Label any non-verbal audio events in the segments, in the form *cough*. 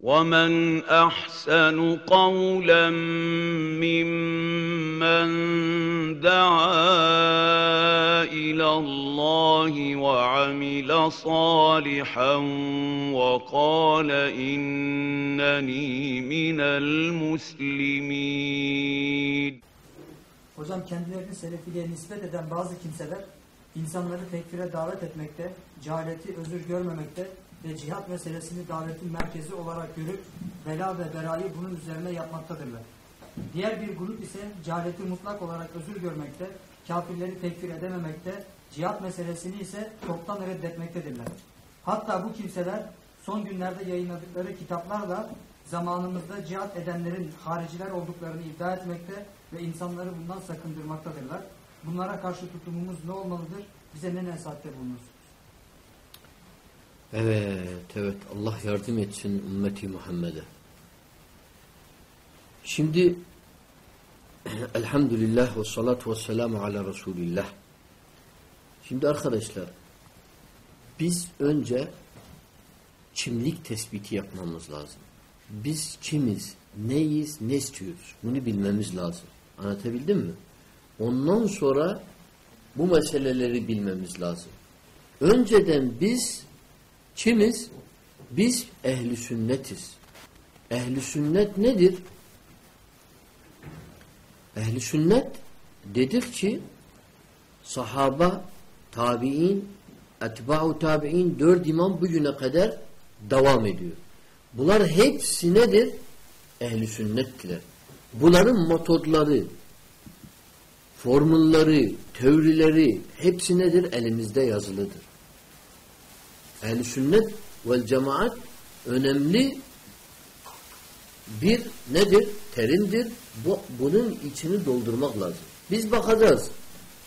وَمَنْ أَحْسَنُ قَوْلًا مِّمَّن دَعَا إِلَى اللَّهِ وَعَمِلَ صَالِحًا وَقَالَ إِنَّنِي مِنَ الْمُسْلِمِينَ Hocam kendilerini selefiliğe nispet eden bazı kimseler insanları tekfire davet etmekte, cehaleti özür görmemekte ve cihat meselesini davetin merkezi olarak görüp bela ve belayı bunun üzerine yapmaktadırlar. Diğer bir grup ise cehaleti mutlak olarak özür görmekte, kafirleri tekfir edememekte, cihat meselesini ise çoktan reddetmektedirler. Hatta bu kimseler son günlerde yayınladıkları kitaplarla zamanımızda cihat edenlerin hariciler olduklarını iddia etmekte ve insanları bundan sakındırmaktadırlar. Bunlara karşı tutumumuz ne olmalıdır? Bize ne nasihatte bulunur? Evet, evet. Allah yardım etsin ümmeti Muhammed'e. Şimdi *clears throat* elhamdülillah ve salatu ve selamu ala Resulillah. Şimdi arkadaşlar biz önce kimlik tespiti yapmamız lazım. Biz kimiz, neyiz, ne istiyoruz? Bunu bilmemiz lazım. Anlatabildim mi? Ondan sonra bu meseleleri bilmemiz lazım. Önceden biz kimiz? Biz ehli sünnetiz. Ehli sünnet nedir? Ehli sünnet dedik ki sahaba, tabi'in, etba'u tabi'in dört imam bugüne kadar devam ediyor. Bunlar hepsi nedir? Ehli sünnettiler. Bunların metodları, formülleri, teorileri hepsi nedir? Elimizde yazılıdır. Ehl-i sünnet vel cemaat önemli bir nedir? Terimdir. Bu, bunun içini doldurmak lazım. Biz bakacağız.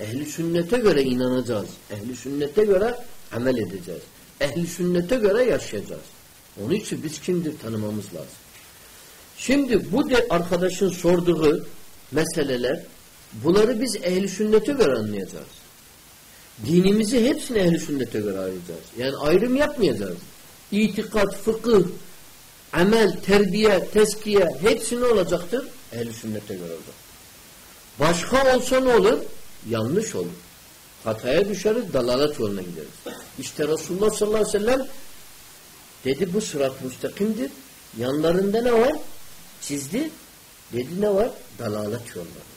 Ehli sünnete göre inanacağız. Ehli sünnete göre amel edeceğiz. Ehli sünnete göre yaşayacağız. Onun için biz kimdir tanımamız lazım. Şimdi bu de arkadaşın sorduğu meseleler bunları biz ehli sünnete göre anlayacağız. Dinimizi hepsini ehli sünnete göre ayıracağız. Yani ayrım yapmayacağız. İtikat, fıkıh, amel, terbiye, teskiye hepsi ne olacaktır? Ehli sünnete göre olacak. Başka olsa ne olur? Yanlış olur. Hataya düşeriz, dalalet yoluna gideriz. İşte Resulullah sallallahu aleyhi ve sellem dedi bu sırat müstakimdir. Yanlarında ne var? Çizdi. Dedi ne var? Dalalet yolları.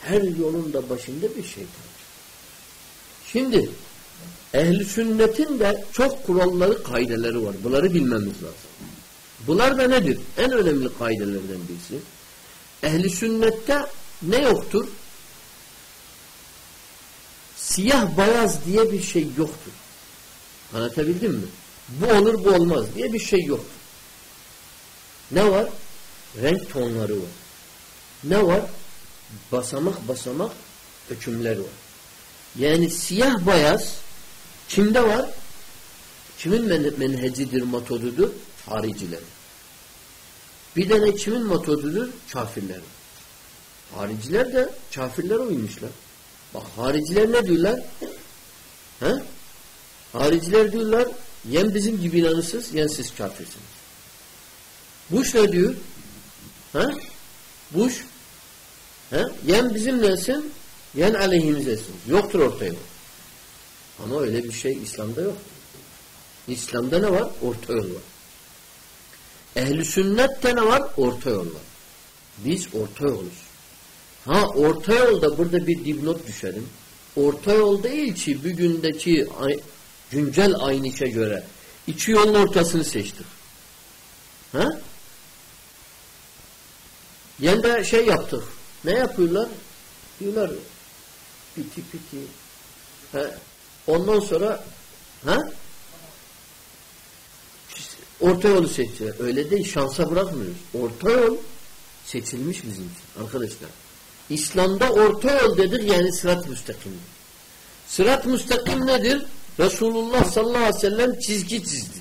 Her yolun da başında bir şeytan. Şimdi ehli sünnetin de çok kuralları, kaideleri var. Bunları bilmemiz lazım. Bunlar da nedir? En önemli kaidelerden birisi. Ehli sünnette ne yoktur? Siyah beyaz diye bir şey yoktur. Anlatabildim mi? Bu olur bu olmaz diye bir şey yoktur. Ne var? Renk tonları var. Ne var? Basamak basamak hükümler var. Yani siyah beyaz kimde var? Kimin men menhecidir, metodudur? Hariciler. Bir tane kimin metodudur? Kafirler. Hariciler de kafirler uymuşlar. Bak hariciler ne diyorlar? He? Hariciler diyorlar yen bizim gibi inanırsınız, yen siz kafirsiniz. Bush ne diyor? He? Bush he? yen bizim nesin? Yen aleyhimizesin. Yoktur orta yol. Ama öyle bir şey İslam'da yok. İslam'da ne var? Orta yol var. Ehli sünnette ne var? Orta yol var. Biz orta yoluz. Ha orta yolda burada bir dipnot düşelim. Orta yol değil ki bugündeki güncel aynışa göre iki yolun ortasını seçtik. Ha? Yani de şey yaptık. Ne yapıyorlar? Diyorlar piti piti. Ha? Ondan sonra ha? Orta yolu seçtiler. Öyle değil. Şansa bırakmıyoruz. Orta yol seçilmiş bizim için arkadaşlar. İslam'da orta yol dedik yani sırat müstakimdir. Sırat müstakim nedir? Resulullah sallallahu aleyhi ve sellem çizgi çizdi.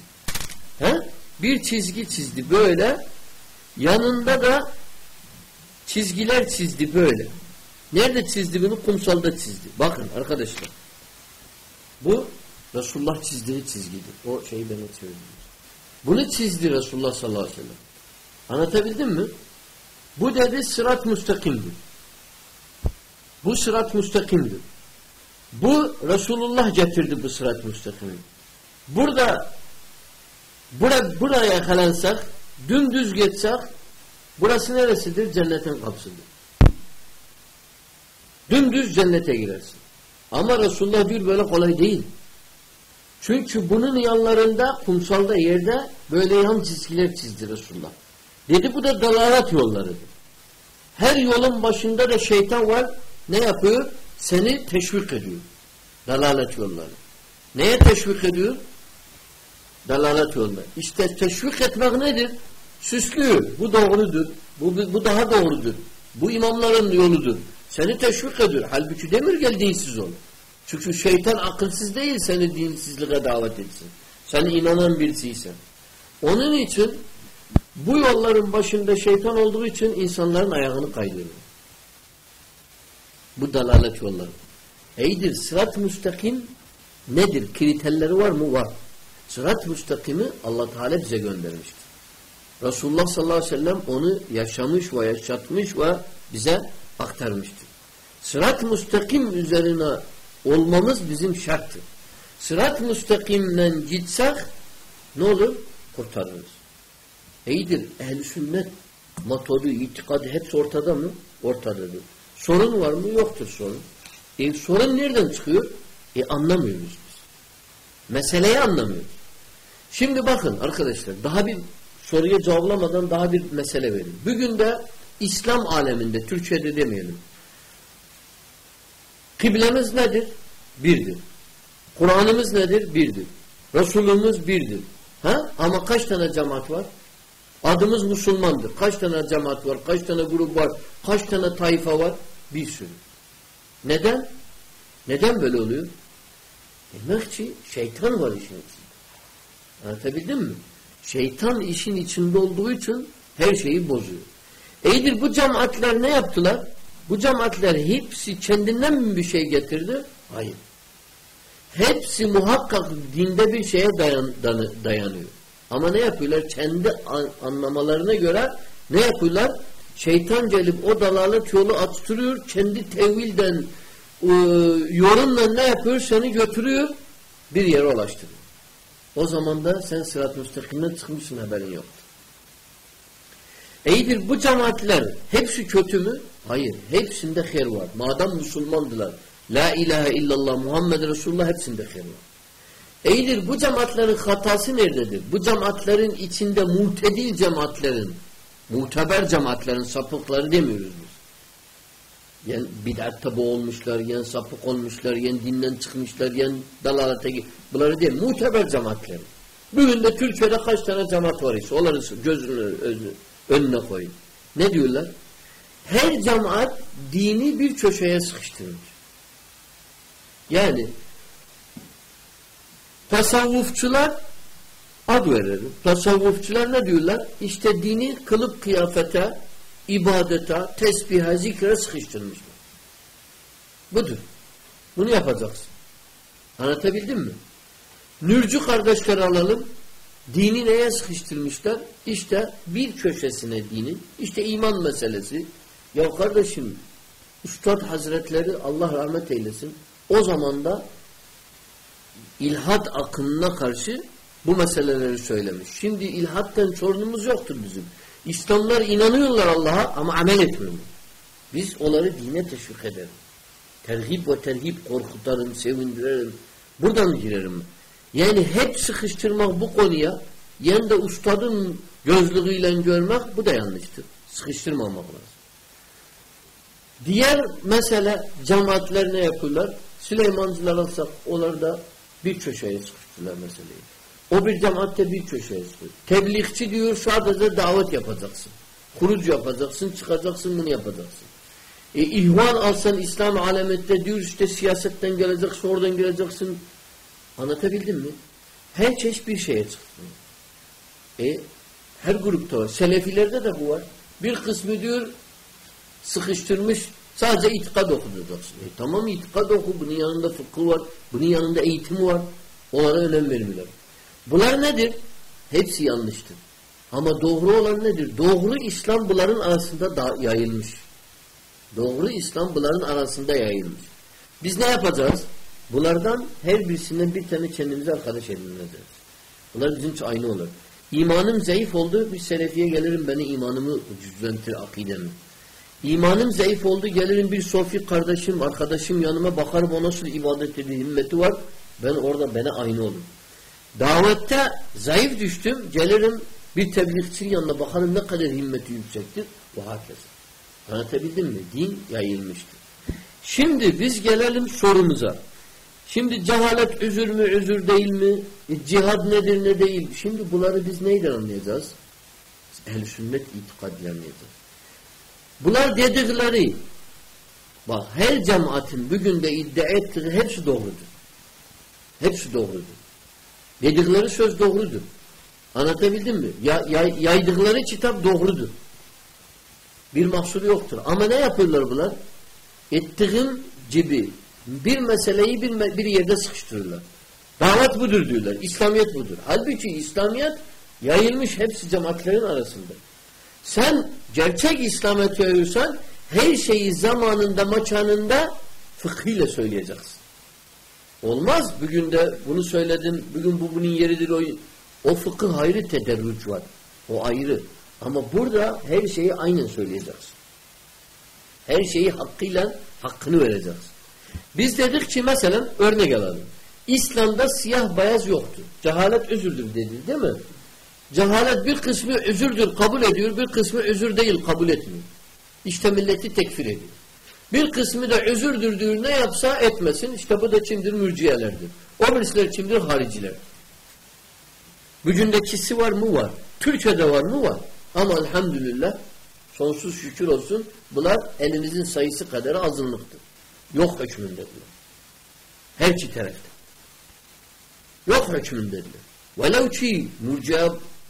He? Bir çizgi çizdi böyle. Yanında da çizgiler çizdi böyle. Nerede çizdi bunu? Kumsalda çizdi. Bakın arkadaşlar. Bu Resulullah çizdiği çizgidir. O şeyi ben söyleyeyim. Bunu çizdi Resulullah sallallahu aleyhi ve sellem. Anlatabildim mi? Bu dedi sırat müstakimdir. Bu sırat müstakimdir. Bu Resulullah getirdi bu sırat müstakimi. Burada bura, buraya yakalansak dümdüz geçsek burası neresidir? Cennetin kapısıdır. Dümdüz cennete girersin. Ama Resulullah diyor böyle kolay değil. Çünkü bunun yanlarında kumsalda yerde böyle yan çizgiler çizdi Resulullah. Dedi bu da dalalat yollarıdır. Her yolun başında da şeytan var. Ne yapıyor? Seni teşvik ediyor. Dalalet yolları. Neye teşvik ediyor? Dalalet yolları. İşte teşvik etmek nedir? Süslüyor. Bu doğrudur. Bu, bu daha doğrudur. Bu imamların yoludur. Seni teşvik ediyor. Halbuki demir gel dinsiz ol. Çünkü şeytan akılsız değil seni dinsizliğe davet etsin. Sen inanan birisiysen. Onun için bu yolların başında şeytan olduğu için insanların ayağını kaydırıyor. Bu dalalet yolları. İyidir. Sırat müstakim nedir? Kriterleri var mı? Var. Sırat müstakimi Allah Teala bize göndermiştir. Resulullah sallallahu aleyhi ve sellem onu yaşamış ve yaşatmış ve bize aktarmıştır. Sırat müstakim üzerine olmamız bizim şarttır. Sırat müstakimden gitsek ne olur? Kurtarırız. İyidir. Ehl-i sünnet metodu, itikadı hepsi ortada mı? Ortadadır. Sorun var mı? Yoktur sorun. E, sorun nereden çıkıyor? E anlamıyoruz biz. Meseleyi anlamıyoruz. Şimdi bakın arkadaşlar daha bir soruya cevaplamadan daha bir mesele verin. Bugün de İslam aleminde, Türkçe'de demeyelim. Kıblemiz nedir? Birdir. Kur'an'ımız nedir? Birdir. Resulümüz birdir. Ha? Ama kaç tane cemaat var? Adımız Müslümandır. Kaç tane cemaat var? Kaç tane grup var? Kaç tane tayfa var? Bir sürü. Neden? Neden böyle oluyor? Demek ki şeytan var işin içinde. Anlatabildim mi? Şeytan işin içinde olduğu için her şeyi bozuyor. İyidir bu cemaatler ne yaptılar? Bu cemaatler hepsi kendinden mi bir şey getirdi? Hayır. Hepsi muhakkak dinde bir şeye dayan, dayanıyor. Ama ne yapıyorlar? Kendi anlamalarına göre ne yapıyorlar? Şeytan gelip o dalalet yolu açtırıyor. Kendi tevilden e, yorumla ne yapıyor? Seni götürüyor. Bir yere ulaştırıyor. O zaman da sen sırat müstakimden çıkmışsın haberin yok. İyidir bu cemaatler hepsi kötü mü? Hayır. Hepsinde hayır var. Madem Müslümandılar. La ilahe illallah Muhammed Resulullah hepsinde hayır var. İyidir bu cemaatlerin hatası nerededir? Bu cemaatlerin içinde mutedil cemaatlerin, muteber cemaatlerin sapıkları demiyoruz biz. Yani bid'atta boğulmuşlar, yani sapık olmuşlar, yani dinden çıkmışlar, yani dalalete Bunları değil, muteber cemaatleri. Bugün de Türkiye'de kaç tane cemaat var ise onları gözünü önüne koyun. Ne diyorlar? Her cemaat dini bir köşeye sıkıştırmış. Yani Tasavvufçular ad verelim. Tasavvufçular ne diyorlar? İşte dini kılıp kıyafete, ibadete, tesbihe, zikre sıkıştırmışlar. Budur. Bunu yapacaksın. Anlatabildim mi? Nürcü kardeşleri alalım. Dini neye sıkıştırmışlar? İşte bir köşesine dinin. İşte iman meselesi. Ya kardeşim Üstad Hazretleri Allah rahmet eylesin. O zaman da ilhat akımına karşı bu meseleleri söylemiş. Şimdi ilhattan sorunumuz yoktur bizim. İslamlar inanıyorlar Allah'a ama amel etmiyorlar. Biz onları dine teşvik edelim. Terhip ve terhip korkutarım, sevindirelim. Buradan girerim. Yani hep sıkıştırmak bu konuya yani de ustadın gözlüğüyle görmek bu da yanlıştır. Sıkıştırmamak lazım. Diğer mesele cemaatler ne yapıyorlar? Süleymancılar alsak onlar da bir köşeye sıkıştılar meseleyi. O bir cemaatte bir köşeye sıkıştı. Tebliğçi diyor sadece davet yapacaksın. Kurucu yapacaksın, çıkacaksın, bunu yapacaksın. E, ihvan alsan İslam alemette diyor işte siyasetten geleceksin, oradan geleceksin. Anlatabildim mi? Her çeşit bir şeye çıktı. E, her grupta var. Selefilerde de bu var. Bir kısmı diyor sıkıştırmış Sadece itikad okuyacaksın. E, tamam itikad oku. Bunun yanında fıkıh var. Bunun yanında eğitim var. Onlara önem vermiyorlar. Bunlar nedir? Hepsi yanlıştır. Ama doğru olan nedir? Doğru İslam bunların arasında da yayılmış. Doğru İslam bunların arasında yayılmış. Biz ne yapacağız? Bunlardan her birisinden bir tane kendimize arkadaş edineceğiz. Bunlar bizim için aynı olur. İmanım zayıf oldu, bir selefiye gelirim beni imanımı cüzlentir akidemi. İmanım zayıf oldu, gelirim bir sofi kardeşim, arkadaşım yanıma bakarım o nasıl ibadet ediyor, himmeti var. Ben orada bana aynı olur. Davette zayıf düştüm, gelirim bir tebliğçinin yanına bakarım ne kadar himmeti yüksektir. Bu herkes. Anlatabildim mi? Din yayılmıştır. Şimdi biz gelelim sorumuza. Şimdi cehalet üzür mü, üzür değil mi? E, cihad nedir, ne değil? Şimdi bunları biz neyden anlayacağız? Ehl-i sünnet itikadıyla anlayacağız. Bunlar dedikleri bak her cemaatin bugün de iddia ettiği hepsi doğrudur. Hepsi doğrudur. Dedikleri söz doğrudur. Anlatabildim mi? Ya, yay, yaydıkları kitap doğrudur. Bir mahsuru yoktur. Ama ne yapıyorlar bunlar? Ettiğim gibi bir meseleyi bir, bir yerde sıkıştırırlar. Davet budur diyorlar. İslamiyet budur. Halbuki İslamiyet yayılmış hepsi cemaatlerin arasında. Sen gerçek İslamiyet yayıyorsan her şeyi zamanında, maçanında fıkhıyla söyleyeceksin. Olmaz. Bugün de bunu söyledin. Bugün bu bunun yeridir. O, o fıkıh ayrı tederrüc var. O ayrı. Ama burada her şeyi aynen söyleyeceksin. Her şeyi hakkıyla hakkını vereceksin. Biz dedik ki mesela örnek alalım. İslam'da siyah beyaz yoktur. Cehalet özürdür dedi değil mi? Cehalet bir kısmı özürdür kabul ediyor, bir kısmı özür değil kabul etmiyor. İşte milleti tekfir ediyor. Bir kısmı da özürdür diyor ne yapsa etmesin. İşte bu da kimdir? Mürciyelerdir. O birisiler kimdir? Hariciler. Bugündekisi var mı? Var. Türkiye'de var mı? Var. Ama elhamdülillah sonsuz şükür olsun bunlar elimizin sayısı kadar azınlıktır. Yok hükmündedirler. Her iki tarafta. Yok hükmündedirler. Velev ki murciye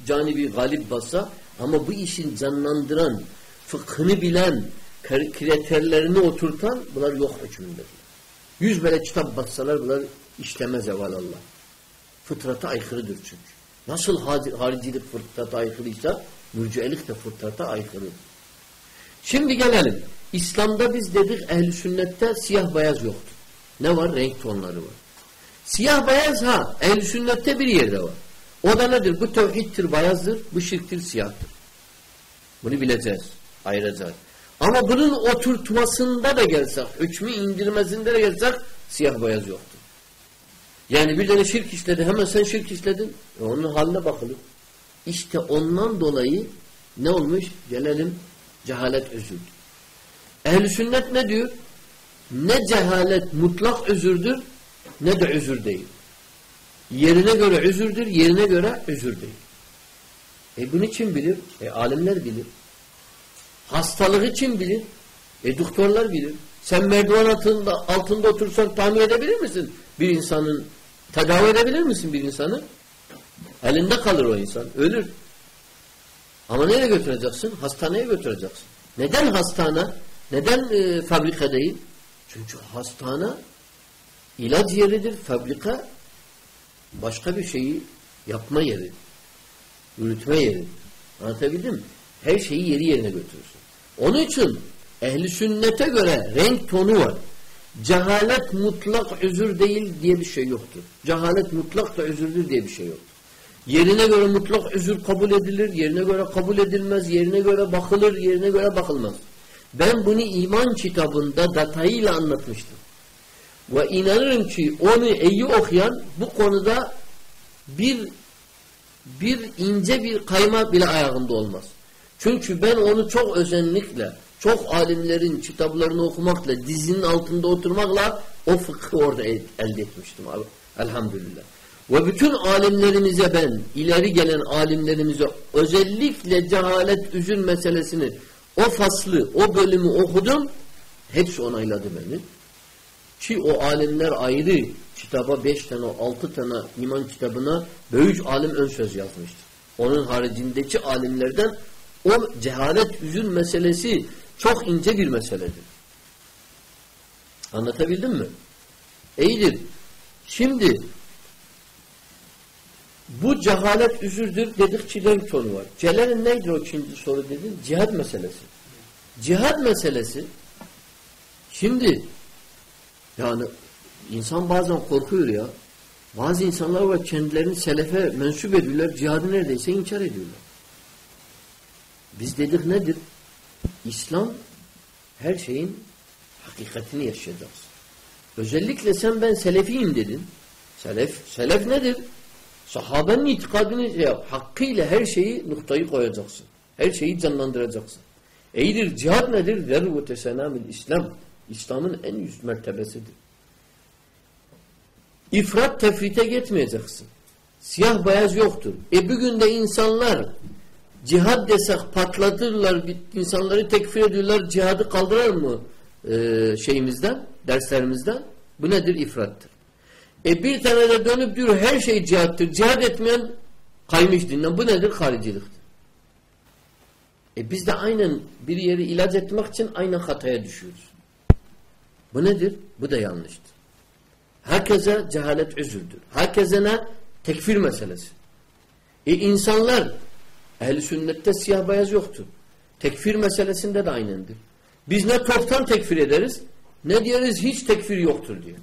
canibi galip bassa ama bu işin canlandıran, fıkhını bilen, kriterlerini oturtan bunlar yok hükmündedirler. Yüz böyle kitap bassalar bunlar işlemez evvelallah. Fıtrata aykırıdır çünkü. Nasıl haricilik fıtrata aykırıysa mürciyelik de fıtrata aykırıdır. Şimdi gelelim. İslam'da biz dedik ehli sünnette siyah beyaz yoktur. Ne var? Renk tonları var. Siyah beyaz ha ehli sünnette bir yerde var. O da nedir? Bu tevhidtir, beyazdır. Bu şirktir, siyahtır. Bunu bileceğiz. Ayıracağız. Ama bunun oturtmasında da gelsek, hükmü indirmesinde de gelsek siyah beyaz yoktur. Yani bir tane şirk işledi. Hemen sen şirk işledin. E onun haline bakılır. İşte ondan dolayı ne olmuş? Gelelim cehalet özürdür. Ehl-i sünnet ne diyor? Ne cehalet mutlak özürdür ne de özür değil. Yerine göre özürdür, yerine göre özür değil. E bunu kim bilir? E alimler bilir. Hastalığı kim bilir? E doktorlar bilir. Sen merdiven altında, altında otursan tahmin edebilir misin? Bir insanın tedavi edebilir misin bir insanı? Elinde kalır o insan. Ölür. Ama nereye götüreceksin? Hastaneye götüreceksin. Neden hastane? Neden e, fabrika değil? Çünkü hastane ilaç yeridir. Fabrika başka bir şeyi yapma yeri. Yürütme yeri. Anlatabildim mi? Her şeyi yeri yerine götürürsün. Onun için ehli sünnete göre renk tonu var. Cehalet mutlak özür değil diye bir şey yoktur. Cehalet mutlak da özürdür diye bir şey yoktur. Yerine göre mutlak özür kabul edilir, yerine göre kabul edilmez, yerine göre bakılır, yerine göre bakılmaz. Ben bunu iman kitabında detayıyla anlatmıştım. Ve inanırım ki onu iyi okuyan bu konuda bir bir ince bir kayma bile ayağında olmaz. Çünkü ben onu çok özenlikle, çok alimlerin kitaplarını okumakla, dizinin altında oturmakla o fıkhı orada elde etmiştim. Elhamdülillah. Ve bütün alimlerimize ben, ileri gelen alimlerimize özellikle cehalet üzün meselesini, o faslı, o bölümü okudum. Hepsi onayladı beni. Ki o alimler ayrı kitaba beş tane, altı tane iman kitabına böyük alim ön söz yazmıştır. Onun haricindeki alimlerden o cehalet üzün meselesi çok ince bir meseledir. Anlatabildim mi? İyidir. Şimdi bu cehalet üzürdür dedikçe renk tonu var. Celal'in neydi o ikinci soru dedin? Cihad meselesi. Cihad meselesi şimdi yani insan bazen korkuyor ya. Bazı insanlar var kendilerini selefe mensup ediyorlar. Cihadı neredeyse inkar ediyorlar. Biz dedik nedir? İslam her şeyin hakikatini yaşayacaksın. Özellikle sen ben selefiyim dedin. Selef, selef nedir? Sahabenin itikadını ya, hakkıyla her şeyi noktayı koyacaksın. Her şeyi canlandıracaksın. Eydir cihad nedir? Zervete senamil İslam. İslam'ın en üst mertebesidir. İfrat tefrite gitmeyeceksin. Siyah beyaz yoktur. E bugün de insanlar cihad desek patlatırlar, insanları tekfir ediyorlar, cihadı kaldırar mı e, şeyimizden, derslerimizden? Bu nedir? İfrattır. E bir tane de dönüp diyor her şey cihattır. Cihad etmeyen kaymış dinden. Bu nedir? Hariciliktir. E biz de aynen bir yeri ilaç etmek için aynen hataya düşüyoruz. Bu nedir? Bu da yanlıştır. Herkese cehalet üzüldür. Herkese ne? Tekfir meselesi. E insanlar ehl sünnette siyah beyaz yoktur. Tekfir meselesinde de aynendir. Biz ne toptan tekfir ederiz ne diyoruz hiç tekfir yoktur diyor.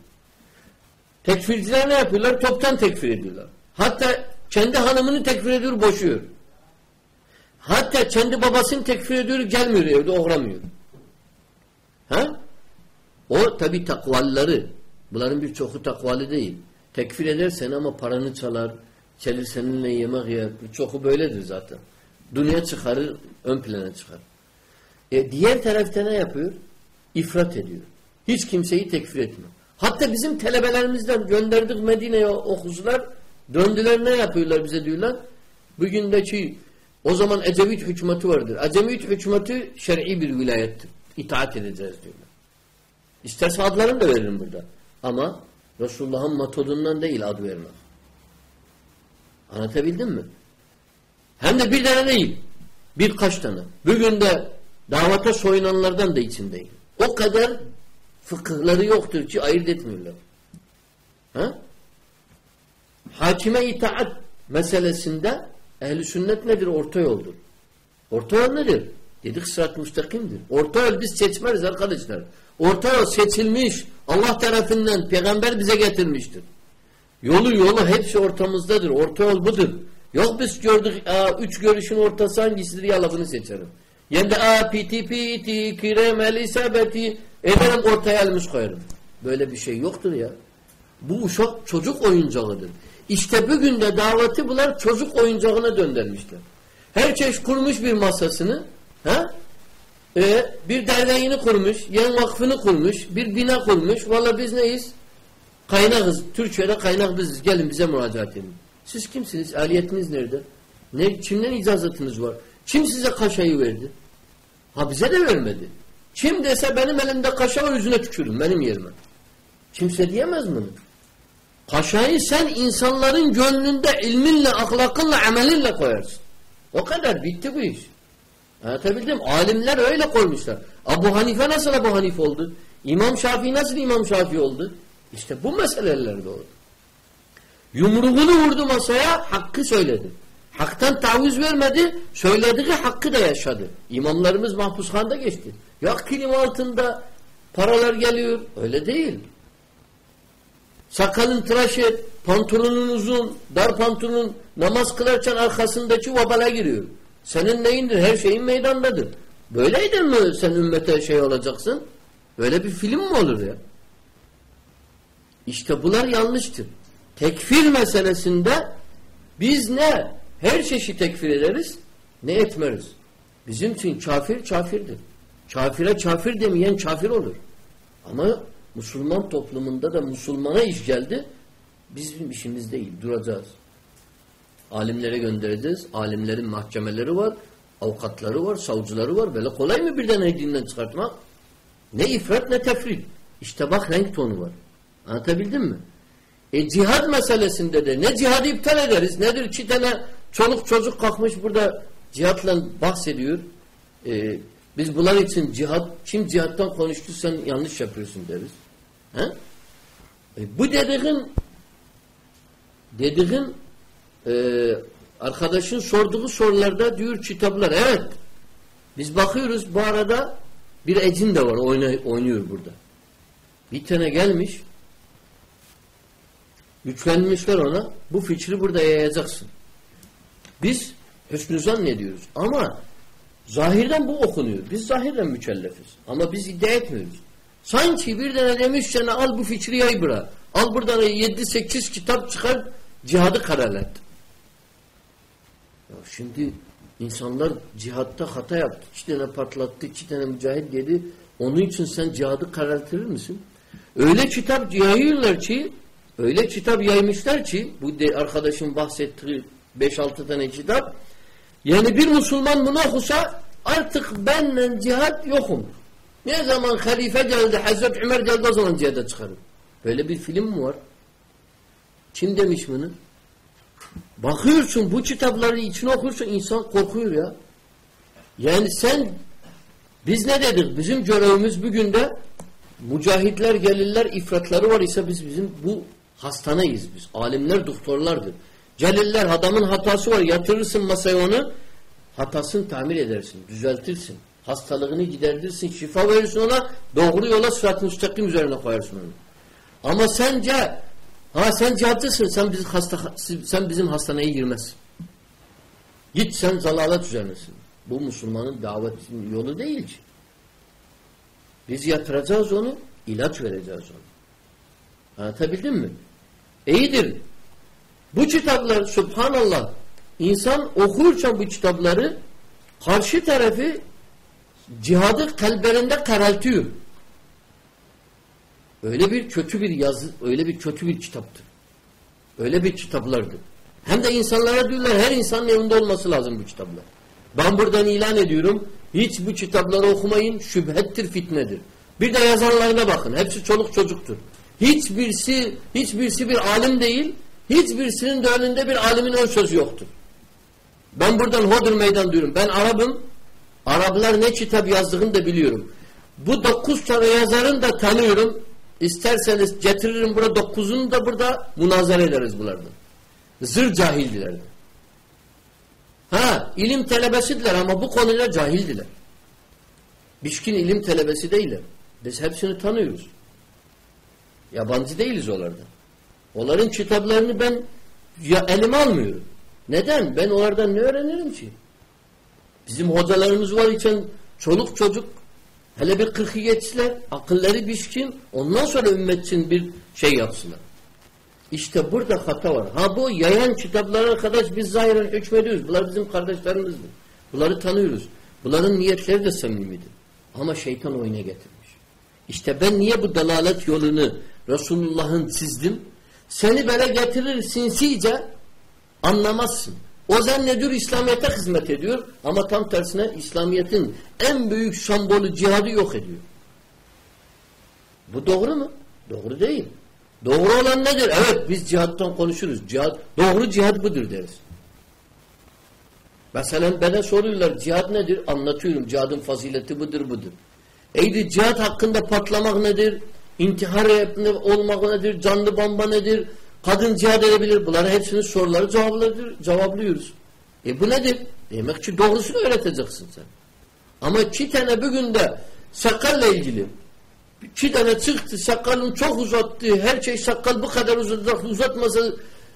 Tekfirciler ne yapıyorlar? Toptan tekfir ediyorlar. Hatta kendi hanımını tekfir ediyor, boşuyor. Hatta kendi babasını tekfir ediyor, gelmiyor evde, uğramıyor. Ha? O tabi takvalları. Bunların birçoku takvalı değil. Tekfir edersen ama paranı çalar, gelir seninle yemek yer. Birçoku böyledir zaten. Dünya çıkarır, ön plana çıkar. E, diğer tarafta ne yapıyor? İfrat ediyor. Hiç kimseyi tekfir etmiyor. Hatta bizim talebelerimizden gönderdik Medine'ye okuzular. Döndüler ne yapıyorlar bize diyorlar. Bugündeki o zaman Ecevit hükümeti vardır. Ecevit hükümeti şer'i bir vilayettir. İtaat edeceğiz diyorlar. İsterse adlarını da veririm burada. Ama Resulullah'ın metodundan değil ad vermek. Anlatabildim mi? Hem de bir tane değil. Birkaç tane. Bugün de davata soyunanlardan da içindeyim. O kadar fıkıhları yoktur ki ayırt etmiyorlar. Ha? Hakime itaat meselesinde ehli sünnet nedir? Orta yoldur. Orta yol nedir? Dedik sırat müstakimdir. Orta yol biz seçmeriz arkadaşlar. Orta seçilmiş. Allah tarafından peygamber bize getirmiştir. Yolu yolu hepsi ortamızdadır. Orta yol budur. Yok biz gördük aa, üç görüşün ortası hangisidir yalabını seçerim. Yani de aa piti piti kiremeli sebeti ederim ortaya elmiş koyarım. Böyle bir şey yoktur ya. Bu uşak çocuk oyuncağıdır. İşte bugün de daveti bunlar çocuk oyuncağına döndürmüşler. Her çeşit kurmuş bir masasını ha? E, bir derneğini kurmuş, yan vakfını kurmuş, bir bina kurmuş. Valla biz neyiz? Kaynağız. Türkiye'de kaynak biziz. Gelin bize müracaat edin. Siz kimsiniz? Aliyetiniz nerede? Ne, kimden icazatınız var? Kim size kaşayı verdi? Ha bize de vermedi. Kim dese benim elimde kaşa var yüzüne tükürün benim yerime. Kimse diyemez bunu. Kaşayı sen insanların gönlünde ilminle, ahlakınla, amelinle koyarsın. O kadar bitti bu iş. Anlatabildim Alimler öyle koymuşlar. Abu Hanife nasıl Abu Hanife oldu? İmam Şafii nasıl İmam Şafii oldu? İşte bu meseleler doğru. Yumruğunu vurdu masaya, hakkı söyledi. Haktan taviz vermedi, söylediği hakkı da yaşadı. İmamlarımız mahpushanda geçti. Ya kilim altında paralar geliyor. Öyle değil. Sakalın tıraş et, pantolonun uzun, dar pantolonun namaz kılarken arkasındaki vabala giriyor. Senin neyindir? Her şeyin meydandadır. Böyleydin mi sen ümmete şey olacaksın? Böyle bir film mi olur ya? İşte bunlar yanlıştır. Tekfir meselesinde biz ne? Her çeşit tekfir ederiz, ne etmeriz. Bizim için kafir kafirdir. Kafire kafir demeyen kafir olur. Ama Müslüman toplumunda da Müslümana iş geldi. Bizim işimiz değil. Duracağız. Alimlere göndereceğiz. Alimlerin mahkemeleri var. Avukatları var. Savcıları var. Böyle kolay mı birden dinden çıkartmak? Ne ifrat ne tefrit. İşte bak renk tonu var. Anlatabildim mi? E cihad meselesinde de ne cihadı iptal ederiz? Nedir? İki tane çoluk çocuk kalkmış burada cihatla bahsediyor. E, biz bunlar için cihat, kim cihattan konuştuysan yanlış yapıyorsun deriz. He? E, bu dediğin dediğin Ee, arkadaşın sorduğu sorularda diyor kitaplar. Evet. Biz bakıyoruz bu arada bir ecin de var oyna, oynuyor burada. Bir tane gelmiş yüklenmişler ona bu fikri burada yayacaksın. Biz hüsnü zannediyoruz. Ama zahirden bu okunuyor. Biz zahirden mükellefiz. Ama biz iddia etmiyoruz. Sanki bir tane demiş sana al bu fikri yay bırak. Al buradan 7-8 kitap çıkar cihadı kararlat. Ya şimdi insanlar cihatta hata yaptı. İki tane patlattı, iki tane mücahit yedi. Onun için sen cihadı karartırır mısın? Öyle kitap yayıyorlar ki öyle kitap yaymışlar ki bu de arkadaşım bahsettiği 5-6 tane kitap yani bir Müslüman bunu okusa artık benle cihat yokum. Ne zaman halife geldi, Hazreti Ömer geldi o zaman cihada çıkarım. Böyle bir film mi var? Kim demiş bunu? Bakıyorsun bu kitapları içine okursun insan korkuyor ya. Yani sen biz ne dedik? Bizim görevimiz bugün de mücahitler gelirler ifratları var ise biz bizim bu hastanayız biz. Alimler doktorlardır. Gelirler adamın hatası var yatırırsın masaya onu hatasını tamir edersin, düzeltirsin. Hastalığını giderdirsin, şifa verirsin ona, doğru yola sırat-ı müstakim üzerine koyarsın onu. Ama sence ha sen cihatçısın, sen bizim hasta sen bizim hastaneye girmezsin. Git sen zalalet üzerinesin. Bu Müslümanın davetin yolu değil ki. Biz yatıracağız onu, ilaç vereceğiz onu. Anlatabildim mi? İyidir. Bu kitaplar subhanallah insan okurken bu kitapları karşı tarafı cihadı kalplerinde karaltıyor. Öyle bir kötü bir yazı, öyle bir kötü bir kitaptır. Öyle bir kitaplardır. Hem de insanlara diyorlar her insanın evinde olması lazım bu kitaplar. Ben buradan ilan ediyorum. Hiç bu kitapları okumayın. Şüphettir, fitnedir. Bir de yazanlarına bakın. Hepsi çoluk çocuktur. Hiçbirisi, hiçbirisi bir alim değil. Hiçbirisinin de önünde bir alimin ön sözü yoktur. Ben buradan hodur meydan diyorum. Ben Arap'ım. Araplar ne kitap yazdığını da biliyorum. Bu dokuz tane yazarın da tanıyorum. İsterseniz getiririm burada dokuzunu da burada münazara ederiz bunlardan. Zır cahildiler. Ha ilim talebesidiler ama bu konuda cahildiler. Bişkin ilim talebesi değiller. Biz hepsini tanıyoruz. Yabancı değiliz onlardan. Onların kitaplarını ben ya elime almıyorum. Neden? Ben onlardan ne öğrenirim ki? Bizim hocalarımız var iken çoluk çocuk hele bir kırkı geçsiler, akılları bişkin, ondan sonra ümmet için bir şey yapsınlar. İşte burada hata var. Ha bu yayan kitapları arkadaş biz zahiren hükmediyoruz. Bunlar bizim kardeşlerimizdir. Bunları tanıyoruz. Bunların niyetleri de samimidir. Ama şeytan oyuna getirmiş. İşte ben niye bu dalalet yolunu Resulullah'ın çizdim? Seni böyle getirir sinsice anlamazsın. O zannediyor İslamiyet'e hizmet ediyor ama tam tersine İslamiyet'in en büyük sembolü cihadı yok ediyor. Bu doğru mu? Doğru değil. Doğru olan nedir? Evet biz cihattan konuşuruz. Cihad, doğru cihad budur deriz. Mesela bana soruyorlar cihad nedir? Anlatıyorum. Cihadın fazileti budur budur. Eydi cihad hakkında patlamak nedir? İntihar olmak nedir? Canlı bomba nedir? Kadın cihad edebilir. Bunları hepsinin soruları cevaplıyoruz. E bu nedir? Demek ki doğrusunu öğreteceksin sen. Ama iki tane bugün de sakalla ilgili iki tane çıktı sakalını çok uzattı. Her şey sakal bu kadar uzatacak. Uzatmasa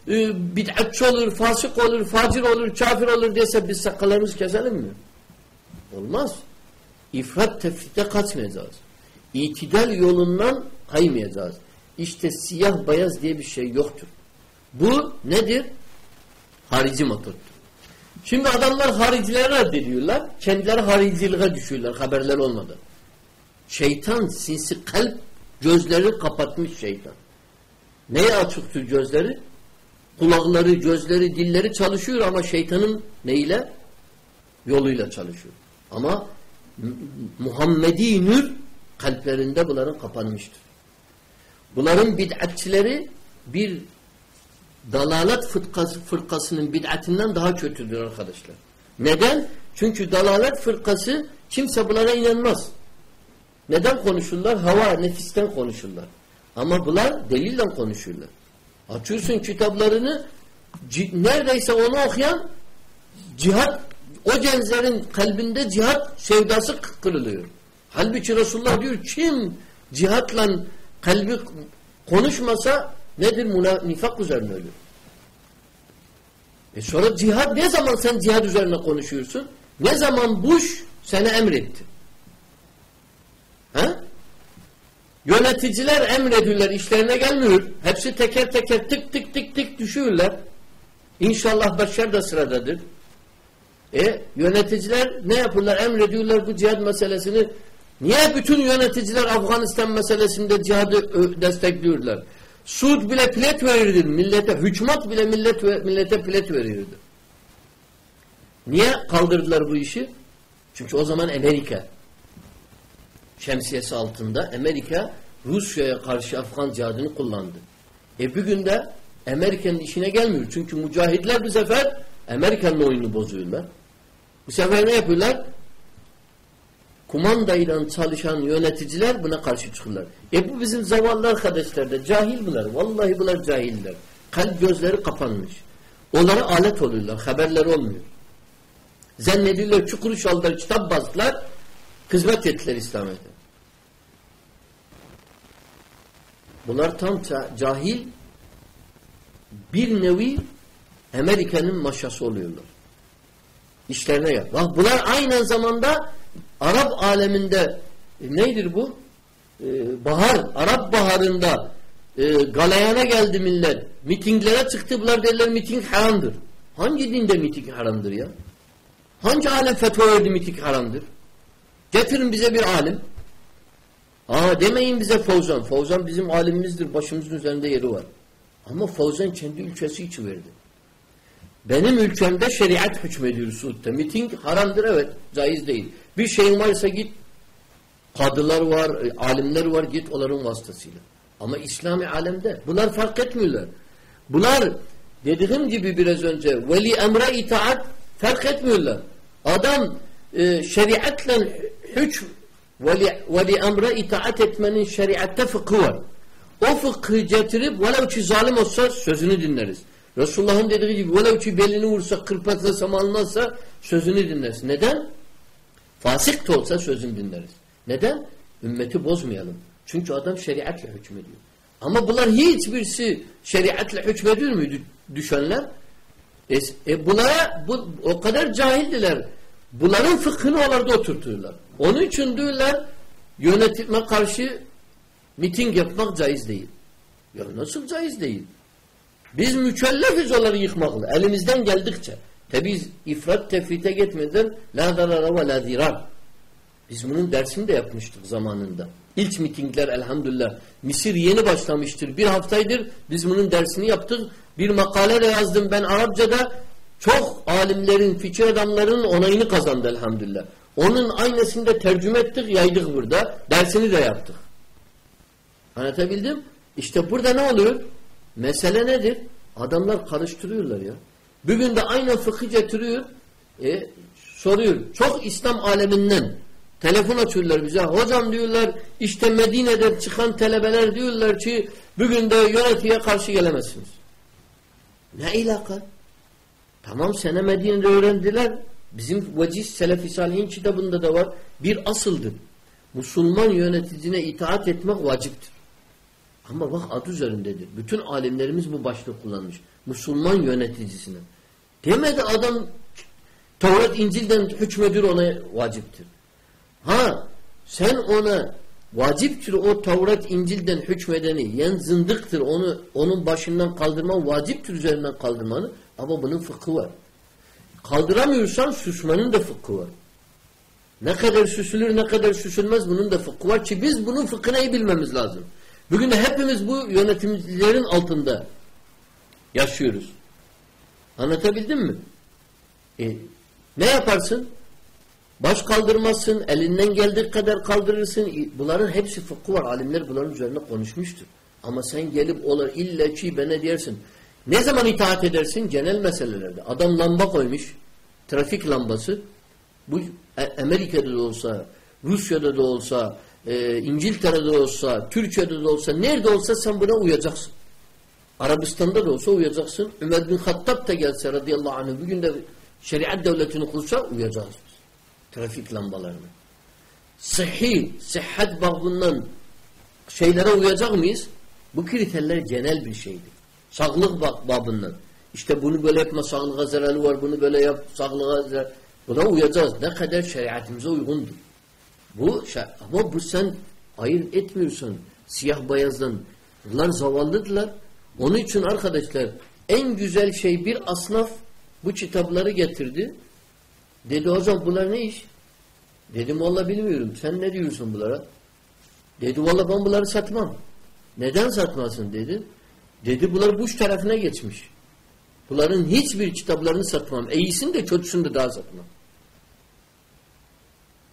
e, bid'atçı olur, fasık olur, facir olur, kafir olur dese biz sakallarımızı keselim mi? Olmaz. İfrat tefrite kaçmayacağız. İtidal yolundan kaymayacağız. İşte siyah beyaz diye bir şey yoktur. Bu nedir? Harici metottur. Şimdi adamlar haricileri reddediyorlar. Kendileri hariciliğe düşüyorlar haberler olmadan. Şeytan sinsi kalp gözleri kapatmış şeytan. Neye açıktır gözleri? Kulakları, gözleri, dilleri çalışıyor ama şeytanın neyle? Yoluyla çalışıyor. Ama Muhammedi nür kalplerinde bunların kapanmıştır. Bunların bid'atçileri bir dalalet fırkası, fırkasının bid'atinden daha kötüdür arkadaşlar. Neden? Çünkü dalalet fırkası kimse bunlara inanmaz. Neden konuşurlar? Hava, nefisten konuşurlar. Ama bunlar delille konuşurlar. Açıyorsun kitaplarını neredeyse onu okuyan cihat o gençlerin kalbinde cihat sevdası kırılıyor. Halbuki Resulullah diyor kim cihatla kalbi konuşmasa nedir? Nifak üzerine ölür. E sonra cihat ne zaman sen cihat üzerine konuşuyorsun? Ne zaman Bush sana emretti? Ha? Yöneticiler emrediyorlar, işlerine gelmiyor. Hepsi teker teker tık tık tık tık düşüyorlar. İnşallah Başar da sıradadır. E yöneticiler ne yapıyorlar? Emrediyorlar bu cihad meselesini. Niye bütün yöneticiler Afganistan meselesinde cihadı destekliyorlar? Suud bile pilet verirdi millete. Hükümet bile millet ve millete pilet verirdi. Niye kaldırdılar bu işi? Çünkü o zaman Amerika şemsiyesi altında Amerika Rusya'ya karşı Afgan cihadını kullandı. E bugün de Amerika'nın işine gelmiyor. Çünkü mücahitler bu sefer Amerika'nın oyunu bozuyorlar. Bu sefer ne yapıyorlar? Kumandayla çalışan yöneticiler buna karşı çıkıyorlar. E bu bizim zavallı arkadaşlar da cahil bunlar. Vallahi bunlar cahiller. Kalp gözleri kapanmış. Onlara alet oluyorlar. Haberler olmuyor. Zannediyorlar çukuru çaldılar, kitap bastılar. Hizmet ettiler İslamiyet'e. Bunlar tam ca- cahil bir nevi Amerika'nın maşası oluyorlar. İşlerine yap. Bak bunlar aynı zamanda Arap aleminde e, neydir bu? Ee, bahar, Arap baharında e, galayana geldi millet. Mitinglere çıktı. Bunlar derler miting haramdır. Hangi dinde miting haramdır ya? Hangi alem fetva verdi miting haramdır? Getirin bize bir alim. Aa demeyin bize Fozan. Fozan bizim alimimizdir. Başımızın üzerinde yeri var. Ama Fozan kendi ülkesi için verdi. Benim ülkemde şeriat hükmediyor Suud'da. Miting haramdır evet. Caiz değil. Bir şeyin varsa git kadılar var, e, alimler var git onların vasıtasıyla. Ama İslami alemde bunlar fark etmiyorlar. Bunlar dediğim gibi biraz önce veli emre itaat fark etmiyorlar. Adam e, şeriatla hükm veli, veli emre itaat etmenin şeriatte fıkhı var. O fıkhı getirip velev ki zalim olsa sözünü dinleriz. Resulullah'ın dediği gibi velev ki belini vursa kırpatsa samanlarsa sözünü dinleriz. Neden? Fasık da olsa sözünü dinleriz. Neden? Ümmeti bozmayalım. Çünkü adam şeriatla hükmediyor. Ama bunlar hiçbirisi şeriatla hükmediyor muydu düşenler? E, e bunlara bu, o kadar cahildiler. Bunların fıkhını onlarda oturtuyorlar. Onun için diyorlar yönetime karşı miting yapmak caiz değil. Ya nasıl caiz değil? Biz mükellefiz onları yıkmakla. Elimizden geldikçe. Tabi ifrat tefrite gitmeden la zarara ve la zirar. Biz bunun dersini de yapmıştık zamanında. İlk mitingler elhamdülillah. Mısır yeni başlamıştır. Bir haftaydır biz bunun dersini yaptık. Bir makale de yazdım ben Arapçada. Çok alimlerin, fikir adamlarının onayını kazandı elhamdülillah. Onun aynısını da tercüme ettik, yaydık burada. Dersini de yaptık. Anlatabildim? İşte burada ne oluyor? Mesele nedir? Adamlar karıştırıyorlar ya. Bugün de aynen fıkı getiriyor. E, soruyor. Çok İslam aleminden telefon açıyorlar bize. Hocam diyorlar işte Medine'den çıkan talebeler diyorlar ki bugün de yönetiye karşı gelemezsiniz. Ne ilaka? Tamam sene Medine'de öğrendiler. Bizim Veciz Selefi Salihin kitabında da var. Bir asıldır. Müslüman yöneticine itaat etmek vaciptir. Ama bak adı üzerindedir. Bütün alimlerimiz bu başlığı kullanmış. Müslüman yöneticisine. Demedi adam Tevrat İncil'den hükmedir ona vaciptir. Ha sen ona vaciptir o Tevrat İncil'den hükmedeni yen zındıktır onu onun başından kaldırman vaciptir üzerinden kaldırmanı ama bunun fıkhı var. Kaldıramıyorsan susmanın da fıkhı var. Ne kadar süsülür ne kadar süsülmez bunun da fıkhı var ki biz bunun fıkhını iyi bilmemiz lazım. Bugün de hepimiz bu yönetimcilerin altında yaşıyoruz. Anlatabildim mi? E, ne yaparsın? Baş kaldırmazsın, elinden geldiği kadar kaldırırsın. Bunların hepsi fıkhı var. Alimler bunların üzerine konuşmuştur. Ama sen gelip olur illa ki bana dersin. Ne zaman itaat edersin? Genel meselelerde. Adam lamba koymuş. Trafik lambası. Bu Amerika'da da olsa, Rusya'da da olsa, e, İngiltere'de olsa, Türkiye'de de olsa, nerede olsa sen buna uyacaksın. Arabistan'da da olsa uyacaksın. Ömer bin Hattab da gelse radıyallahu anh bugün de şeriat devletini kursa uyacağız. Trafik lambalarına. Sıhhi, sıhhat babından şeylere uyacak mıyız? Bu kriterler genel bir şeydir. Sağlık babından. İşte bunu böyle yapma sağlığa zararı var, bunu böyle yap sağlığa zararı. Buna uyacağız. Ne kadar şeriatimize uygundur. Bu ama bu sen ayırt etmiyorsun siyah beyazdan. Bunlar zavallıdılar. Onun için arkadaşlar en güzel şey bir asnaf bu kitapları getirdi. Dedi hocam bunlar ne iş? Dedim valla bilmiyorum. Sen ne diyorsun bunlara? Dedi valla ben bunları satmam. Neden satmasın dedi. Dedi bunlar Buş tarafına geçmiş. Bunların hiçbir kitaplarını satmam. İyisini de kötüsünü de daha satmam.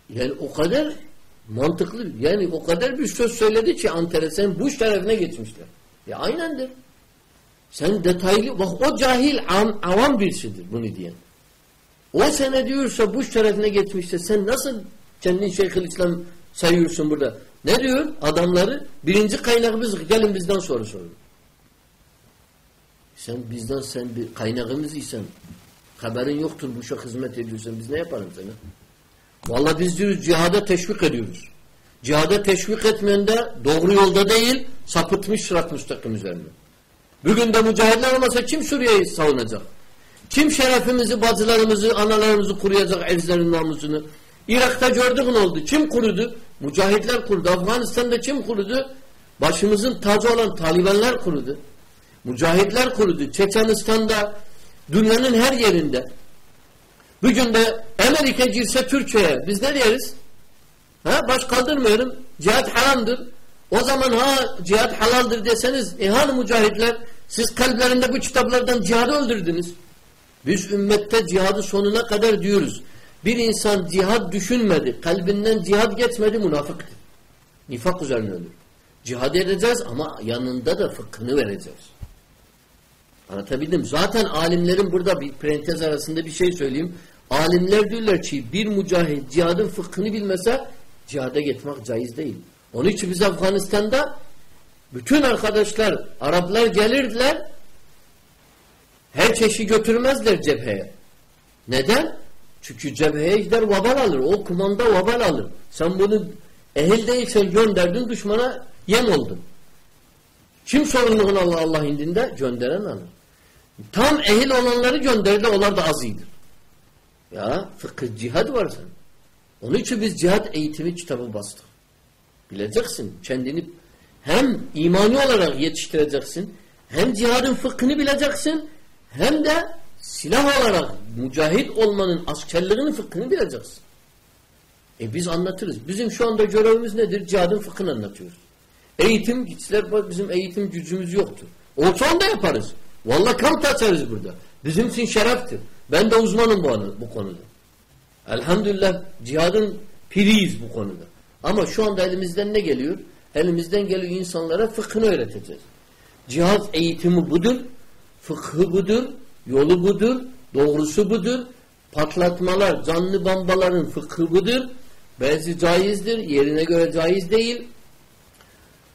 Yani o kadar mantıklı yani o kadar bir söz söyledi ki enteresan Buş tarafına geçmişler. Ya aynendir. Sen detaylı bak o cahil am, avam birisidir bunu diyen. O sene diyorsa Buş tarafına geçmişse sen nasıl kendin Şeyhülislam sayıyorsun burada? Ne diyor adamları? Birinci kaynağımız gelin bizden soru sorun. Sen bizden sen bir kaynağımız isen haberin yoktur bu şa hizmet ediyorsan biz ne yapalım sana? Vallahi biz diyoruz cihada teşvik ediyoruz. Cihada teşvik etmeyen de doğru yolda değil sapıtmış sırat müstakim üzerine. Bugün de mücahidler olmasa kim Suriye'yi savunacak? Kim şerefimizi, bacılarımızı, analarımızı kuruyacak erzlerin namusunu? Irak'ta gördük ne oldu? Kim kurudu? Mücahitler kurudu. Afganistan'da kim kurudu? Başımızın tacı olan Talibanlar kurudu. Mücahitler kurudu. Çeçenistan'da dünyanın her yerinde. Bugün de Amerika girse Türkiye'ye biz ne deriz? Ha, baş kaldırmıyorum. Cihat haramdır. O zaman ha cihat halaldir deseniz e hani mücahitler siz kalplerinde bu kitaplardan cihadı öldürdünüz. Biz ümmette cihadı sonuna kadar diyoruz. Bir insan cihad düşünmedi, kalbinden cihad geçmedi münafıktır. Nifak üzerine ölür. Cihad edeceğiz ama yanında da fıkhını vereceğiz. Anlatabildim. Zaten alimlerin burada bir parantez arasında bir şey söyleyeyim. Alimler diyorlar ki bir mücahit cihadın fıkhını bilmese cihada gitmek caiz değil. Onun için biz Afganistan'da bütün arkadaşlar Araplar gelirdiler her çeşi götürmezler cepheye. Neden? Çünkü cepheye gider vabal alır. O kumanda vabal alır. Sen bunu ehil değilsen gönderdin düşmana yem oldun. Kim sorumluluğunu Allah Allah indinde? Gönderen alır. Tam ehil olanları gönderdi. Onlar da azıydır. Ya fıkıh cihad var sen. Onun için biz cihad eğitimi kitabı bastık. Bileceksin. Kendini hem imani olarak yetiştireceksin hem cihadın fıkhını bileceksin hem de silah olarak mücahit olmanın askerliğinin fıkhını bileceksin. E biz anlatırız. Bizim şu anda görevimiz nedir? Cihadın fıkhını anlatıyoruz. Eğitim gitsinler bizim eğitim gücümüz yoktur. Olsa da yaparız. Vallahi kamp açarız burada. Bizim için şereftir. Ben de uzmanım bu, bu konuda. Elhamdülillah cihadın piriyiz bu konuda. Ama şu anda elimizden ne geliyor? Elimizden geliyor insanlara fıkhını öğreteceğiz. Cihad eğitimi budur. Fıkhı budur. Yolu budur. Doğrusu budur. Patlatmalar, canlı bombaların fıkhı budur. Bazı caizdir. Yerine göre caiz değil.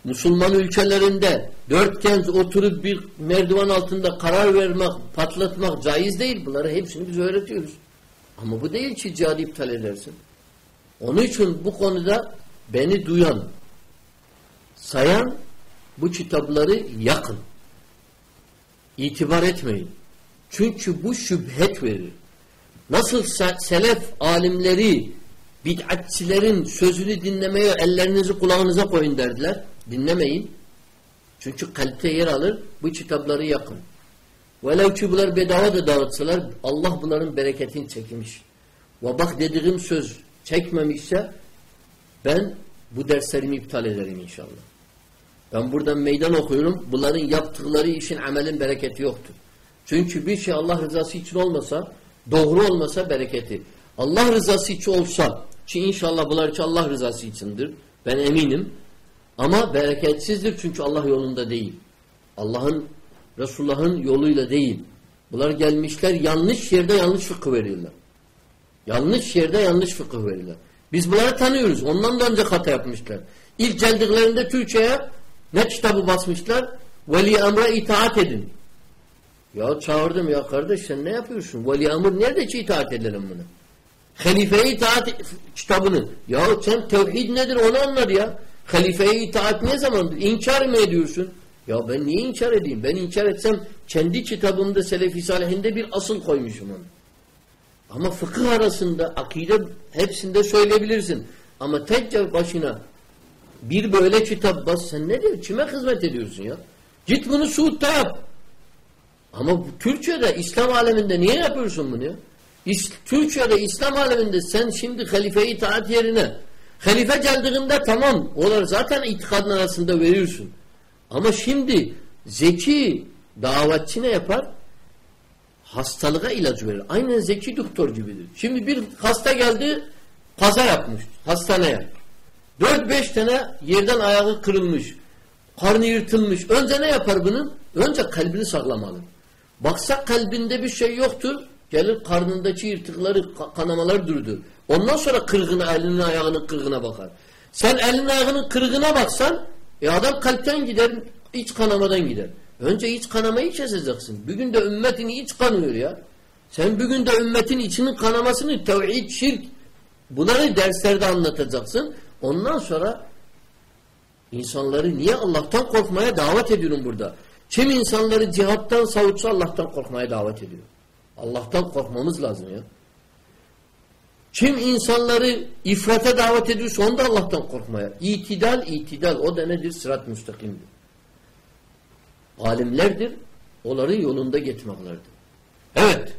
Müslüman ülkelerinde dört genç oturup bir merdiven altında karar vermek, patlatmak caiz değil. Bunları hepsini biz öğretiyoruz. Ama bu değil ki cihadı iptal edersin. Onun için bu konuda beni duyan, sayan bu kitapları yakın. İtibar etmeyin. Çünkü bu şüphet verir. Nasıl selef alimleri bid'atçilerin sözünü dinlemeye ellerinizi kulağınıza koyun derdiler. Dinlemeyin. Çünkü kalpte yer alır. Bu kitapları yakın. Velev ki bunlar bedava da dağıtsalar Allah bunların bereketini çekmiş. Ve bak dediğim söz çekmemişse ben bu derslerimi iptal ederim inşallah. Ben buradan meydan okuyorum. Bunların yaptıkları işin amelin bereketi yoktur. Çünkü bir şey Allah rızası için olmasa, doğru olmasa bereketi. Allah rızası için olsa, ki inşallah bunlar için Allah rızası içindir. Ben eminim. Ama bereketsizdir çünkü Allah yolunda değil. Allah'ın, Resulullah'ın yoluyla değil. Bunlar gelmişler yanlış yerde yanlış fıkıh veriyorlar. Yanlış yerde yanlış fıkıh verirler. Biz bunları tanıyoruz. Ondan da önce hata yapmışlar. İlk geldiklerinde Türkçe'ye ne kitabı basmışlar? Veli emre itaat edin. Ya çağırdım ya kardeş sen ne yapıyorsun? Veli emir nerede ki itaat edelim buna? Halifeye itaat kitabını. Ya sen tevhid nedir onu anlar ya. Halifeye itaat ne zamandır? İnkar mı ediyorsun? Ya ben niye inkar edeyim? Ben inkar etsem kendi kitabımda Selefi Salihinde bir asıl koymuşum onu. Ama fıkıh arasında, akide hepsinde söyleyebilirsin. Ama tek başına bir böyle kitap bas sen ne diyor? Kime hizmet ediyorsun ya? Git bunu Suud'da yap. Ama Türkiye'de İslam aleminde niye yapıyorsun bunu ya? İs Türkiye'de İslam aleminde sen şimdi halifeyi itaat yerine halife geldiğinde tamam onlar zaten itikadın arasında veriyorsun. Ama şimdi zeki davetçi ne yapar? Hastalığa ilacı verir. Aynen zeki doktor gibidir. Şimdi bir hasta geldi kaza yapmış hastaneye. Dört beş tane yerden ayağı kırılmış. Karnı yırtılmış. Önce ne yapar bunun? Önce kalbini sağlamalı. Baksak kalbinde bir şey yoktur. Gelir karnındaki yırtıkları, kanamalar durdur. Ondan sonra kırgına, elinin ayağının kırgına bakar. Sen elinin ayağının kırgına baksan e adam kalpten gider, iç kanamadan gider. Önce iç kanamayı keseceksin. Bugün de ümmetin iç kanıyor ya. Sen bugün de ümmetin içinin kanamasını tevhid, şirk bunları derslerde anlatacaksın. Ondan sonra insanları niye Allah'tan korkmaya davet ediyorum burada. Kim insanları cihattan savutsa Allah'tan korkmaya davet ediyor. Allah'tan korkmamız lazım ya. Kim insanları ifrata davet ediyorsa onu da Allah'tan korkmaya. İtidal, itidal. O da nedir? Sırat müstakimdir. Alimlerdir. Onları yolunda gitmeklerdir. Evet.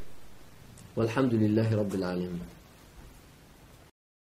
Velhamdülillahi Rabbil alemin.